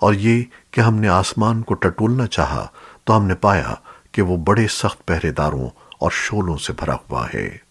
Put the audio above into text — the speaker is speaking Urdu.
اور یہ کہ ہم نے آسمان کو ٹٹولنا چاہا تو ہم نے پایا کہ وہ بڑے سخت پہرے داروں اور شولوں سے بھرا ہوا ہے۔